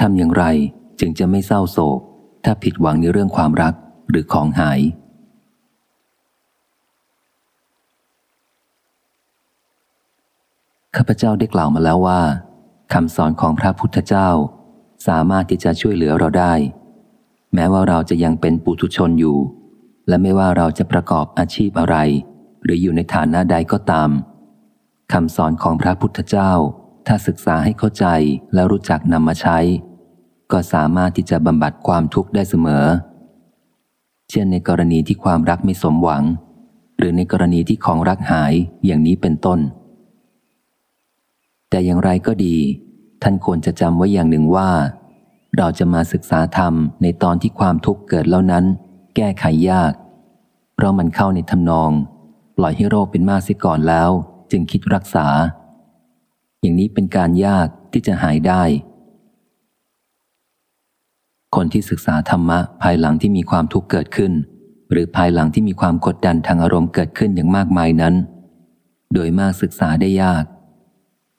ทำอย่างไรจึงจะไม่เศร้าโศก ถ้าผิดหวังในเรื่องความรักหรือของหาย ข้าพเจ้าได้กล่าวมาแล้วว่าคำสอนของพระพุทธเจ้า สามารถที่จะช่วยเหลือเราได้ แม้ว่าเราจะยังเป็นปุถุชนอยู่ และไม่ว่าเราจะประกอบอาชีพอะไร หรืออยู่ในฐานะใดก็ตามคำสอนของพระพุทธเจ้า ถ้าศึกษาให้เข้าใจและรู้จักนำมาใช้ ก็สามารถที่จะบำบัดความทุกข์ได้เสมอ เช่นในกรณีที่ความรักไม่สมหวัง หรือในกรณีที่ของรักหายอย่างนี้เป็นต้น แต่อย่างไรก็ดี ท่านควรจะจำไว้อย่างหนึ่งว่า เราจะมาศึกษาธรรมในตอนที่ความทุกข์เกิดแล้วนั้น แก้ไขยาก เพราะมันเข้าในทำนอง ปล่อยให้โรคเป็นมากเสียก่อนแล้ว จึงคิดรักษา อย่างนี้เป็นการยากที่จะหายได้ คนที่ศึกษาธรรมะภายหลังที่มีความทุกข์เกิดขึ้น หรือภายหลังที่มีความกดดันทางอารมณ์เกิดขึ้นอย่างมากมายนั้น โดยมากศึกษาได้ยาก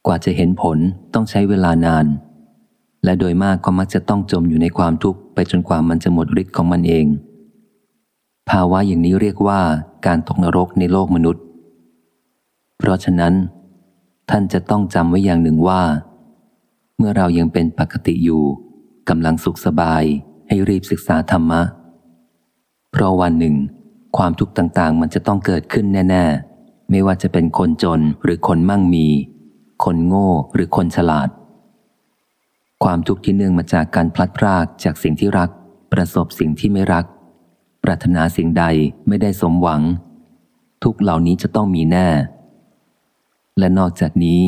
กว่าจะเห็นผลต้องใช้เวลานาน และโดยมากก็มักจะต้องจมอยู่ในความทุกข์ไปจนกว่ามันจะหมดฤทธิ์ของมันเอง ภาวะอย่างนี้เรียกว่าการตกนรกในโลกมนุษย์ เพราะฉะนั้น ท่านจะต้องจำไว้อย่างหนึ่งว่า เมื่อเรายังเป็นปกติอยู่กำลังสุขสบายให้รีบศึกษาธรรมะ เพราะวันหนึ่ง ความทุกข์ต่างๆ มันจะต้องเกิดขึ้นแน่ๆ ไม่ว่าจะเป็นคนจนหรือคนมั่งมี คนโง่หรือคนฉลาด ความทุกข์ที่เนื่องมาจากการพลัดพรากจากสิ่งที่รัก ประสบสิ่งที่ไม่รัก ปรารถนาสิ่งใดไม่ได้สมหวัง ทุกเหล่านี้จะต้องมีแน่ และนอกจากนี้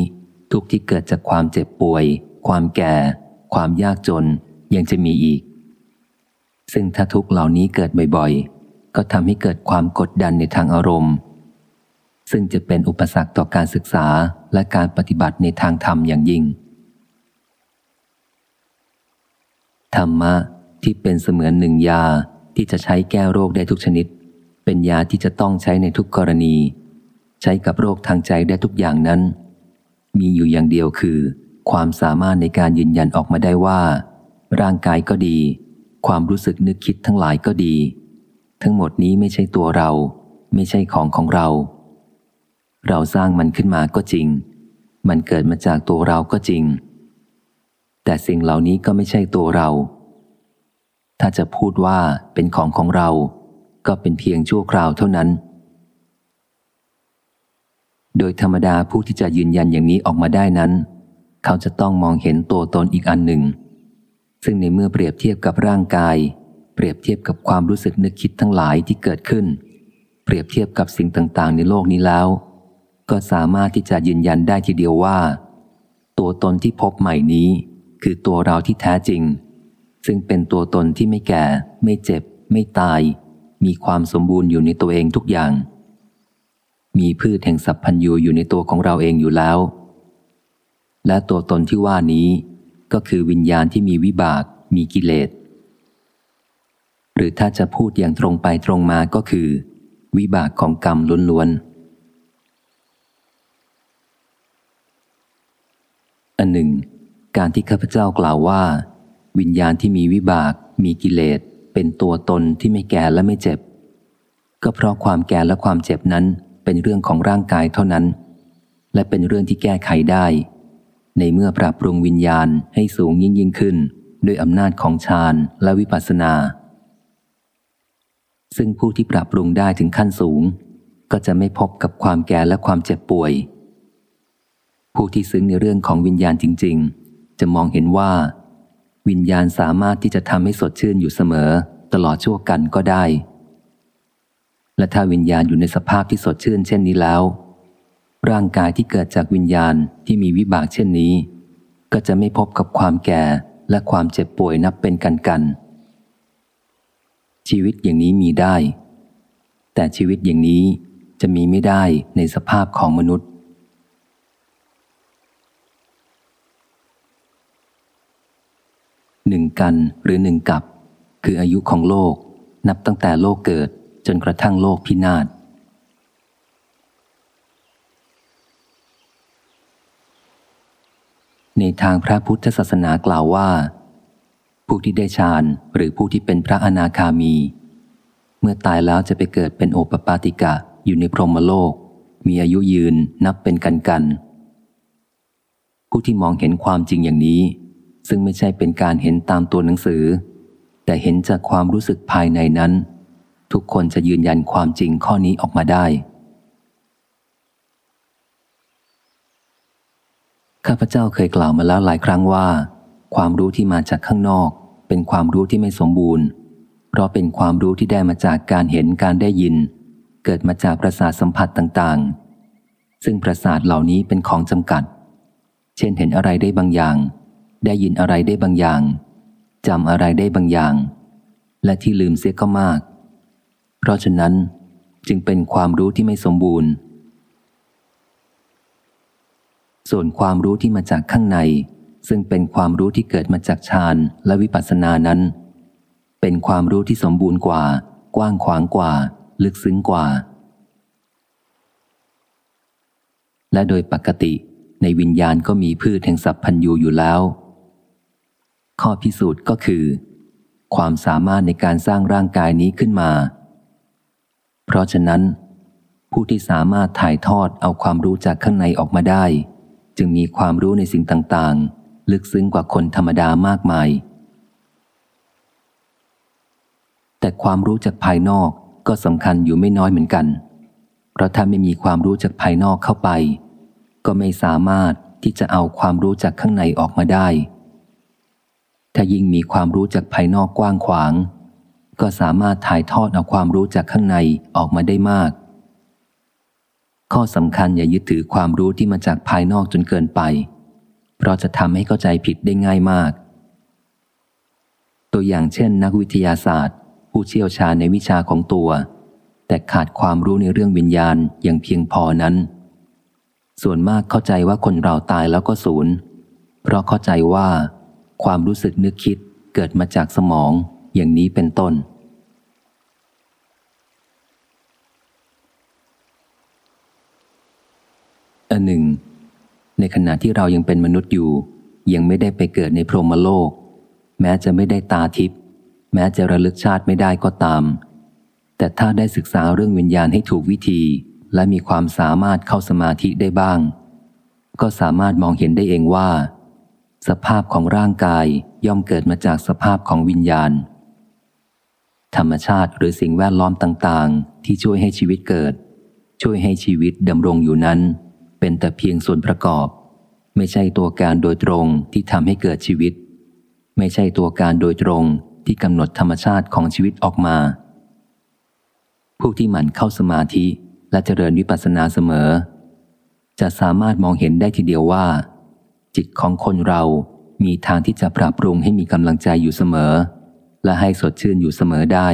ทุกที่เกิดจากความเจ็บป่วย ความแก่ ความยากจนยังจะมีอีก ซึ่งถ้าทุกเหล่านี้เกิดบ่อยๆ ก็ทำให้เกิดความกดดันในทางอารมณ์ ซึ่งจะเป็นอุปสรรคต่อการศึกษาและการปฏิบัติในทางธรรมอย่างยิ่ง ธรรมะที่เป็นเสมือนหนึ่งยาที่จะใช้แก้โรคได้ทุกชนิด เป็นยาที่จะต้องใช้ในทุกกรณี ใช้กับโรคทางใจได้ทุกอย่างนั้น มีอยู่อย่างเดียวคือ ความสามารถในการยืนยันออกมาได้ว่า ร่างกายก็ดี ความรู้สึกนึกคิดทั้งหลายก็ดี ทั้งหมดนี้ไม่ใช่ตัวเรา ไม่ใช่ของของเรา เราสร้างมันขึ้นมาก็จริง มันเกิดมาจากตัวเราก็จริง แต่สิ่งเหล่านี้ก็ไม่ใช่ตัวเรา ถ้าจะพูดว่าเป็นของของเรา ก็เป็นเพียงชั่วคราวเท่านั้น โดยธรรมดาผู้ที่จะยืนยันอย่างนี้ออกมาได้นั้น เขาจะต้องมองเห็นตัวตนอีกอันหนึ่ง ซึ่งในเมื่อเปรียบเทียบกับร่างกาย เปรียบเทียบกับความรู้สึกนึกคิดทั้งหลายที่เกิดขึ้น เปรียบเทียบกับสิ่งต่างๆ ในโลกนี้แล้ว ก็สามารถที่จะยืนยันได้ทีเดียวว่า ตัวตนที่พบใหม่นี้ คือตัวเราที่แท้จริง ซึ่งเป็นตัวตนที่ไม่แก่ ไม่เจ็บ ไม่ตาย มีความสมบูรณ์อยู่ในตัวเองทุกอย่าง มีพืชแห่งสัพพัญญูอยู่ในตัวของเราเองอยู่แล้ว และตัวตนที่ว่านี้ก็คือวิญญาณที่มีวิบาก มีกิเลส หรือถ้าจะพูดอย่างตรงไปตรงมาก็คือ วิบากของกรรมล้วนๆ อันหนึ่ง การที่ข้าพเจ้ากล่าวว่า วิญญาณที่มีวิบาก มีกิเลส เป็นตัวตนที่ไม่แก่และไม่เจ็บ ก็เพราะความแก่และความเจ็บนั้น เป็นเรื่องของร่างกายเท่านั้น และเป็นเรื่องที่แก้ไขได้ ในเมื่อปรับปรุงวิญญาณให้สูงยิ่งยิ่งขึ้น ด้วยอำนาจของฌานและวิปัสสนา ซึ่งผู้ที่ปรับปรุงได้ถึงขั้นสูง ก็จะไม่พบกับความแก่และความเจ็บป่วย ผู้ที่ซึ้งในเรื่องของวิญญาณจริง ๆ จะมองเห็นว่า วิญญาณสามารถที่จะทำให้สดชื่นอยู่เสมอ ตลอดชั่วกันก็ได้ และถ้าวิญญาณอยู่ในสภาพที่สดชื่นเช่นนี้แล้ว ร่างกายที่เกิดจากวิญญาณที่มีวิบากเช่นนี้ ก็จะไม่พบกับความแก่และความเจ็บป่วยนับเป็นกันกัน ชีวิตอย่างนี้มีได้ แต่ชีวิตอย่างนี้จะมีไม่ได้ในสภาพของมนุษย์ หนึ่งกันหรือหนึ่งกับ คืออายุของโลกนับตั้งแต่โลกเกิด จนกระทั่งโลกพินาศในทางพระพุทธศาสนากล่าวว่า ผู้ที่ได้ฌานหรือผู้ที่เป็นพระอนาคามี เมื่อตายแล้วจะไปเกิดเป็นโอปปาติกะอยู่ในพรหมโลก มีอายุยืนนับเป็นกันกันผู้ที่มองเห็นความจริงอย่างนี้ ซึ่งไม่ใช่เป็นการเห็นตามตัวหนังสือ แต่เห็นจากความรู้สึกภายในนั้น ทุกคนจะยืนยันความจริงข้อนี้ออกมาได้ ข้าพเจ้าเคยกล่าวมาแล้วหลายครั้งว่า ความรู้ที่มาจากข้างนอก เป็นความรู้ที่ไม่สมบูรณ์ เพราะเป็นความรู้ที่ได้มาจากการเห็นการได้ยิน เกิดมาจากประสาทสัมผัสต่างๆ ซึ่งประสาทเหล่านี้เป็นของจำกัด เช่นเห็นอะไรได้บางอย่าง ได้ยินอะไรได้บางอย่างจำอะไรได้บางอย่าง และที่ลืมเสียก็มาก เพราะฉะนั้นจึงเป็นความรู้ที่ไม่สมบูรณ์ ส่วนความรู้ที่มาจากข้างใน ซึ่งเป็นความรู้ที่เกิดมาจากฌานและวิปัสสนานั้น เป็นความรู้ที่สมบูรณ์กว่า กว้างขวางกว่า ลึกซึ้งกว่า และโดยปกติในวิญญาณก็มีพืชแห่งสัพพัญญูอยู่แล้ว ข้อพิสูจน์ก็คือ ความสามารถในการสร้างร่างกายนี้ขึ้นมา เพราะฉะนั้น ผู้ที่สามารถถ่ายทอดเอาความรู้จากข้างในออกมาได้ จึงมีความรู้ในสิ่งต่างๆ ลึกซึ้งกว่าคนธรรมดามากมาย แต่ความรู้จากภายนอกก็สำคัญอยู่ไม่น้อยเหมือนกัน เพราะถ้าไม่มีความรู้จากภายนอกเข้าไป ก็ไม่สามารถที่จะเอาความรู้จากข้างในออกมาได้ ถ้ายิ่งมีความรู้จากภายนอกกว้างขวาง ก็สามารถถ่ายทอดเอาความรู้จากข้างในออกมาได้มาก ข้อสำคัญอย่ายึดถือความรู้ที่มาจากภายนอกจนเกินไป เพราะจะทำให้เข้าใจผิดได้ง่ายมาก ตัวอย่างเช่น นักวิทยาศาสตร์ ผู้เชี่ยวชาญในวิชาของตัว แต่ขาดความรู้ในเรื่องวิญญาณอย่างเพียงพอนั้น ส่วนมากเข้าใจว่าคนเราตายแล้วก็สูญเพราะเข้าใจว่า ความรู้สึกนึกคิดเกิดมาจากสมองอย่างนี้เป็นต้น อันหนึ่ง ในขณะที่เรายังเป็นมนุษย์อยู่ ยังไม่ได้ไปเกิดในพรหมโลก แม้จะไม่ได้ตาทิพย์แม้จะระลึกชาติไม่ได้ก็ตาม แต่ถ้าได้ศึกษาเรื่องวิญญาณให้ถูกวิธี และมีความสามารถเข้าสมาธิได้บ้าง ก็สามารถมองเห็นได้เองว่า สภาพของร่างกายย่อมเกิดมาจากสภาพของวิญญาณ ธรรมชาติหรือสิ่งแวดล้อมต่าง ๆ ที่ช่วยให้ชีวิตเกิด ช่วยให้ชีวิตดำรงอยู่นั้น เป็นแต่เพียงส่วนประกอบ ไม่ใช่ตัวการโดยตรงที่ทำให้เกิดชีวิต ไม่ใช่ตัวการโดยตรงที่กำหนดธรรมชาติของชีวิตออกมา ผู้ที่หมั่นเข้าสมาธิและเจริญวิปัสสนาเสมอ จะสามารถมองเห็นได้ทีเดียวว่า จิตของคนเรามีทางที่จะปรับปรุงให้มีกำลังใจอยู่เสมอ และให้สดชื่นอยู่เสมอได้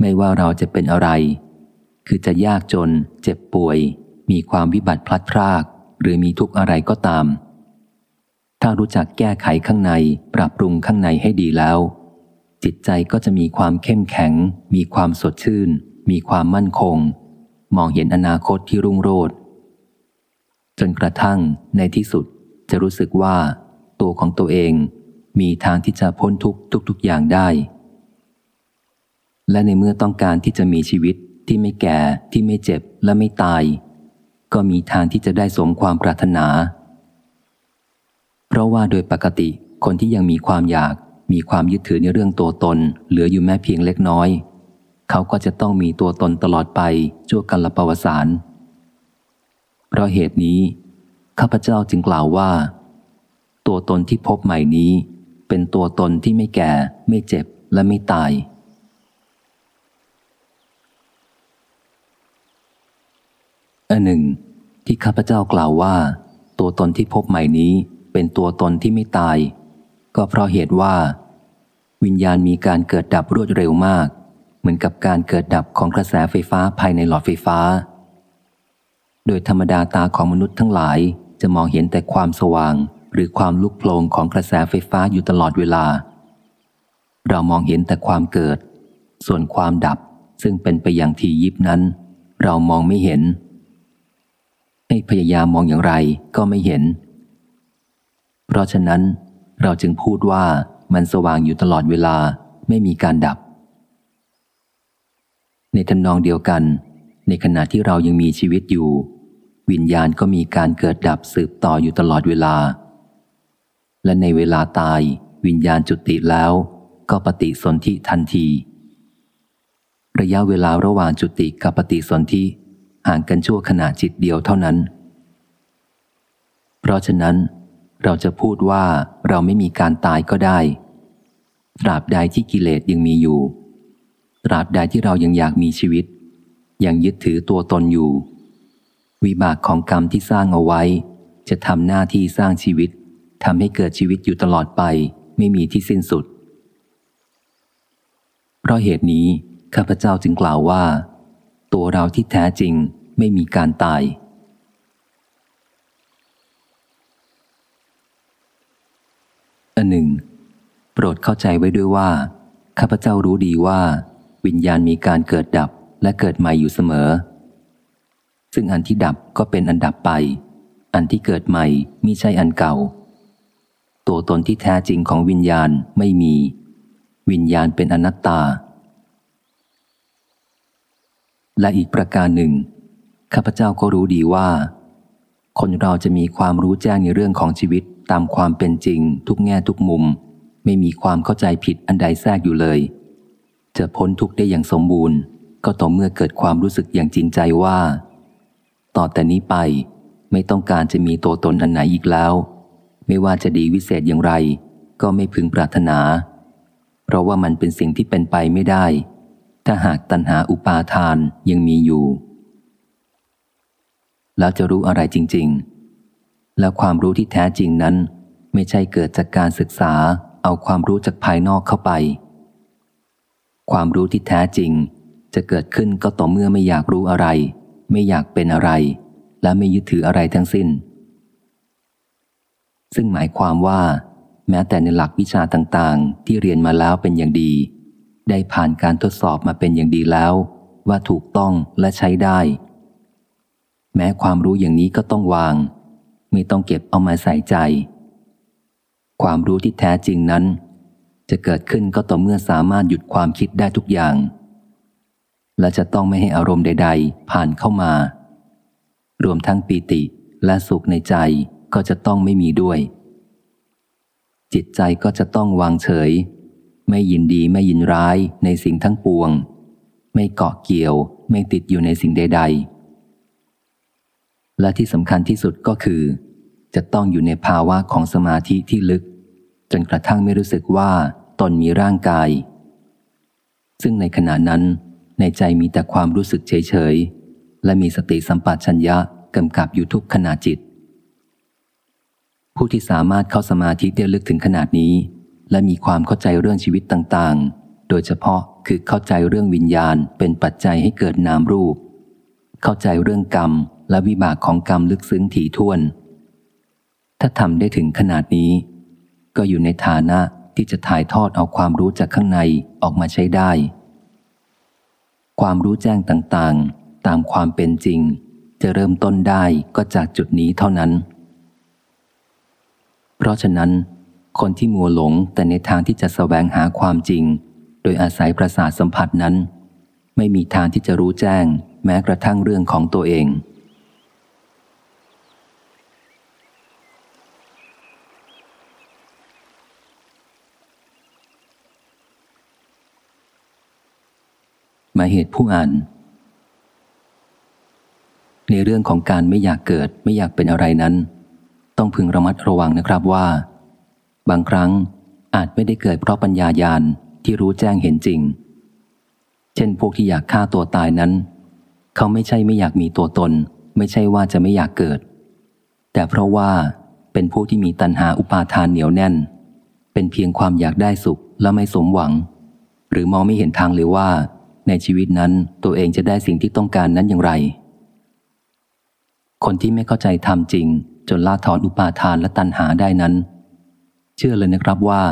ไม่ว่าเราจะเป็นอะไร คือจะยากจน เจ็บป่วย มีความวิบัติพลัดพราก หรือมีทุกข์อะไรก็ตาม ถ้ารู้จักแก้ไขข้างใน ปรับปรุงข้างในให้ดีแล้ว จิตใจก็จะมีความเข้มแข็ง มีความสดชื่น มีความมั่นคง มองเห็นอนาคตที่รุ่งโรจน์จนกระทั่งในที่สุดจะรู้สึกว่า ตัวของตัวเองมีทางที่จะพ้นทุกทุกๆอย่างได้ และในเมื่อต้องการที่จะมีชีวิตที่ไม่แก่ที่ไม่เจ็บและไม่ตาย ก็มีทางที่จะได้สมความปรารถนา เพราะว่าโดยปกติคนที่ยังมีความอยากมีความยึดถือในเรื่องตัวตน เหลืออยู่แม้เพียงเล็กน้อย เขาก็จะต้องมีตัวตนตลอดไปชั่วกันละปวสารเพราะเหตุนี้ข้าพเจ้าจึงกล่าวว่า ตัวตนที่พบใหม่นี้ เป็นตัวตนที่ไม่แก่ ไม่เจ็บและไม่ตาย อันหนึ่ง ที่ข้าพเจ้ากล่าวว่า ตัวตนที่พบใหม่นี้เป็นตัวตนที่ไม่ตาย ก็เพราะเหตุว่า วิญญาณมีการเกิดดับรวดเร็วมาก เหมือนกับการเกิดดับของกระแสไฟฟ้าภายในหลอดไฟฟ้า โดยธรรมดาตาของมนุษย์ทั้งหลายจะมองเห็นแต่ความสว่าง หรือความลุกโผลงของกระแสไฟฟ้าอยู่ตลอดเวลา เรามองเห็นแต่ความเกิด ส่วนความดับซึ่งเป็นไปอย่างทียิบนั้น เรามองไม่เห็น ให้พยายามมองอย่างไรก็ไม่เห็น เพราะฉะนั้น เราจึงพูดว่ามันสว่างอยู่ตลอดเวลาไม่มีการดับ ในทำนองเดียวกัน ในขณะที่เรายังมีชีวิตอยู่ วิญญาณก็มีการเกิดดับสืบต่ออยู่ตลอดเวลา และในเวลาตายวิญญาณจุติแล้วก็ปฏิสนธิทันที ระยะเวลาระหว่างจุติกับปฏิสนธิ ห่างกันชั่วขณะจิตเดียวเท่านั้น เพราะฉะนั้น เราจะพูดว่าเราไม่มีการตายก็ได้ ตราบใดที่กิเลสยังมีอยู่ ตราบใดที่เรายังอยากมีชีวิต ยังยึดถือตัวตนอยู่ วิบากของกรรมที่สร้างเอาไว้ จะทำหน้าที่สร้างชีวิตทำให้เกิดชีวิตอยู่ตลอดไป ไม่มีที่สิ้นสุด เพราะเหตุนี้ข้าพเจ้าจึงกล่าวว่า ตัวเราที่แท้จริงไม่มีการตาย อันหนึ่ง โปรดเข้าใจไว้ด้วยว่า ข้าพเจ้ารู้ดีว่า วิญญาณมีการเกิดดับและเกิดใหม่อยู่เสมอ ซึ่งอันที่ดับก็เป็นอันดับไป อันที่เกิดใหม่มิใช่อันเก่า ตัวตนที่แท้จริงของวิญญาณไม่มี วิญญาณเป็นอนัตตา และอีกประการหนึ่ง ข้าพเจ้าก็รู้ดีว่า คนเราจะมีความรู้แจ้งในเรื่องของชีวิตตามความเป็นจริง ทุกแง่ทุกมุม ไม่มีความเข้าใจผิดอันใดแทรกอยู่เลย จะพ้นทุกได้อย่างสมบูรณ์ ก็ต่อเมื่อเกิดความรู้สึกอย่างจริงใจว่า ต่อแต่นี้ไปไม่ต้องการจะมีตัวตนอันไหนอีกแล้ว ไม่ว่าจะดีวิเศษอย่างไร ก็ไม่พึงปรารถนา เพราะว่ามันเป็นสิ่งที่เป็นไปไม่ได้ ถ้าหากตัณหาอุปาทานยังมีอยู่ แล้วจะรู้อะไรจริง ๆ และความรู้ที่แท้จริงนั้น ไม่ใช่เกิดจากการศึกษาเอาความรู้จากภายนอกเข้าไป ความรู้ที่แท้จริง จะเกิดขึ้นก็ต่อเมื่อไม่อยากรู้อะไร ไม่อยากเป็นอะไร และไม่ยึดถืออะไรทั้งสิ้น ซึ่งหมายความว่า แม้แต่ในหลักวิชาต่างๆ ที่เรียนมาแล้วเป็นอย่างดี ได้ผ่านการทดสอบมาเป็นอย่างดีแล้ว ว่าถูกต้องและใช้ได้ แม้ความรู้อย่างนี้ก็ต้องวาง ไม่ต้องเก็บเอามาใส่ใจ ความรู้ที่แท้จริงนั้น จะเกิดขึ้นก็ต่อเมื่อสามารถหยุดความคิดได้ทุกอย่าง และจะต้องไม่ให้อารมณ์ใด ๆ ผ่านเข้ามา รวมทั้งปีติและสุขในใจก็จะต้องไม่มีด้วย จิตใจก็จะต้องวางเฉย ไม่ยินดีไม่ยินร้ายในสิ่งทั้งปวง ไม่เกาะเกี่ยว ไม่ติดอยู่ในสิ่งใด ๆ และที่สำคัญที่สุดก็คือ จะต้องอยู่ในภาวะของสมาธิที่ลึก จนกระทั่งไม่รู้สึกว่าตนมีร่างกาย ซึ่งในขณะนั้น ในใจมีแต่ความรู้สึกเฉย ๆ และมีสติสัมปชัญญะกำกับอยู่ทุกขณะจิต ผู้ที่สามารถเข้าสมาธิได้ลึกถึงขนาดนี้ และมีความเข้าใจเรื่องชีวิตต่างๆ โดยเฉพาะคือเข้าใจเรื่องวิญญาณเป็นปัจจัยให้เกิดนามรูป เข้าใจเรื่องกรรมและวิบากของกรรมลึกซึ้งถี่ถ้วน ถ้าทำได้ถึงขนาดนี้ ก็อยู่ในฐานะที่จะถ่ายทอดเอาความรู้จากข้างในออกมาใช้ได้ ความรู้แจ้งต่างๆ ตามความเป็นจริง จะเริ่มต้นได้ก็จากจุดนี้เท่านั้น เพราะฉะนั้น คนที่มัวหลงแต่ในทางที่จะสแสวงหาความจริง โดยอาศัยประสาทสัมผัสนั้น ไม่มีทางที่จะรู้แจ้ง แม้กระทั่งเรื่องของตัวเอง มาเหตุผู้อ่าน ในเรื่องของการไม่อยากเกิดไม่อยากเป็นอะไรนั้น ต้องพึงระมัดระวังนะครับว่า บางครั้งอาจไม่ได้เกิดเพราะปัญญายาณที่รู้แจ้งเห็นจริง เช่นพวกที่อยากฆ่าตัวตายนั้น เขาไม่ใช่ไม่อยากมีตัวตน ไม่ใช่ว่าจะไม่อยากเกิด แต่เพราะว่าเป็นผู้ที่มีตัณหาอุปาทานเหนียวแน่น เป็นเพียงความอยากได้สุขและไม่สมหวัง หรือมองไม่เห็นทางเลยว่า ในชีวิตนั้นตัวเองจะได้สิ่งที่ต้องการนั้นอย่างไร คนที่ไม่เข้าใจธรรมจริง จนละถอนอุปาทานและตัณหาได้นั้น เชื่อเลยนะครับว่า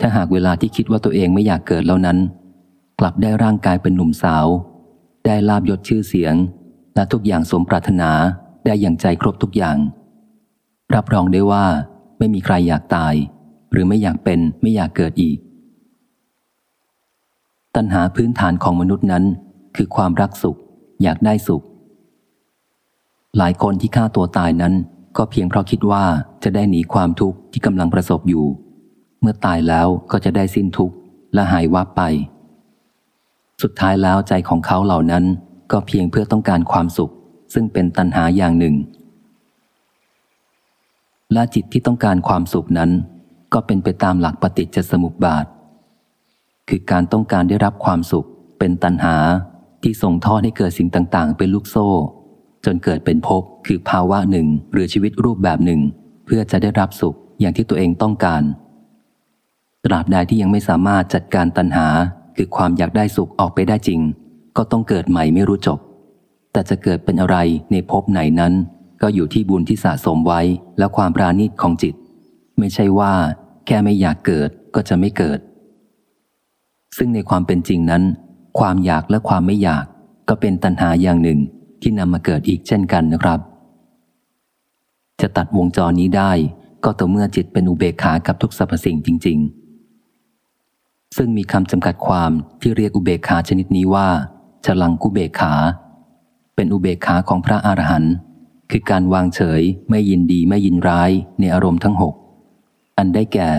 ถ้าหากเวลาที่คิดว่าตัวเองไม่อยากเกิดแล้วนั้น กลับได้ร่างกายเป็นหนุ่มสาว ได้ลาบยศชื่อเสียง และทุกอย่างสมปรารถนาได้อย่างใจครบทุกอย่าง รับรองได้ว่า ไม่มีใครอยากตาย หรือไม่อยากเป็นไม่อยากเกิดอีก ตัณหาพื้นฐานของมนุษย์นั้น คือความรักสุข อยากได้สุข หลายคนที่ฆ่าตัวตายนั้น ก็เพียงเพราะคิดว่าจะได้หนีความทุกข์ที่กำลังประสบอยู่ เมื่อตายแล้วก็จะได้สิ้นทุกข์และหายวับไป สุดท้ายแล้วใจของเขาเหล่านั้นก็เพียงเพื่อต้องการความสุข ซึ่งเป็นตัณหาอย่างหนึ่ง และจิตที่ต้องการความสุขนั้น ก็เป็นไปตามหลักปฏิจจสมุปบาท คือการต้องการได้รับความสุข เป็นตัณหาที่ส่งทอดให้เกิดสิ่งต่าง ๆ เป็นลูกโซ่ จนเกิดเป็นภพคือภาวะหนึ่งหรือชีวิตรูปแบบหนึ่ง เพื่อจะได้รับสุขอย่างที่ตัวเองต้องการ ตราบใดที่ยังไม่สามารถจัดการตัณหา คือความอยากได้สุขออกไปได้จริง ก็ต้องเกิดใหม่ไม่รู้จบ แต่จะเกิดเป็นอะไรในภพไหนนั้น ก็อยู่ที่บุญที่สะสมไว้และความปราณีตของจิต ไม่ใช่ว่า แค่ไม่อยากเกิดก็จะไม่เกิด ซึ่งในความเป็นจริงนั้น ความอยากและความไม่อยากก็เป็นตัณหาอย่างหนึ่ง ที่นำมาเกิดอีกเช่นกันนะครับ จะตัดวงจรนี้ได้ก็ต่อเมื่อจิตเป็นอุเบกขากับทุกสรรพสิ่งจริง ๆ ซึ่งมีคำจำกัดความที่เรียกอุเบกขาชนิดนี้ว่าฉลังกุเบกขา เป็นอุเบกขาของพระอรหันต์คือการวางเฉยไม่ยินดีไม่ยินร้ายในอารมณ์ทั้งหกอันได้แก่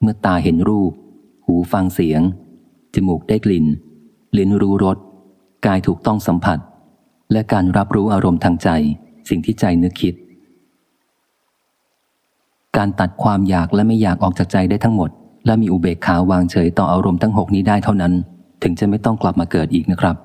เมื่อตาเห็นรูป หูฟังเสียง จมูกได้กลิ่น ลิ้นรู้รส กายถูกต้องสัมผัส และการรับรู้อารมณ์ทางใจ สิ่งที่ใจนึกคิด การตัดความอยากและไม่อยากออกจากใจได้ทั้งหมด และมีอุเบกขาวางเฉยต่ออารมณ์ทั้งหกนี้ได้เท่านั้น ถึงจะไม่ต้องกลับมาเกิดอีกนะครับ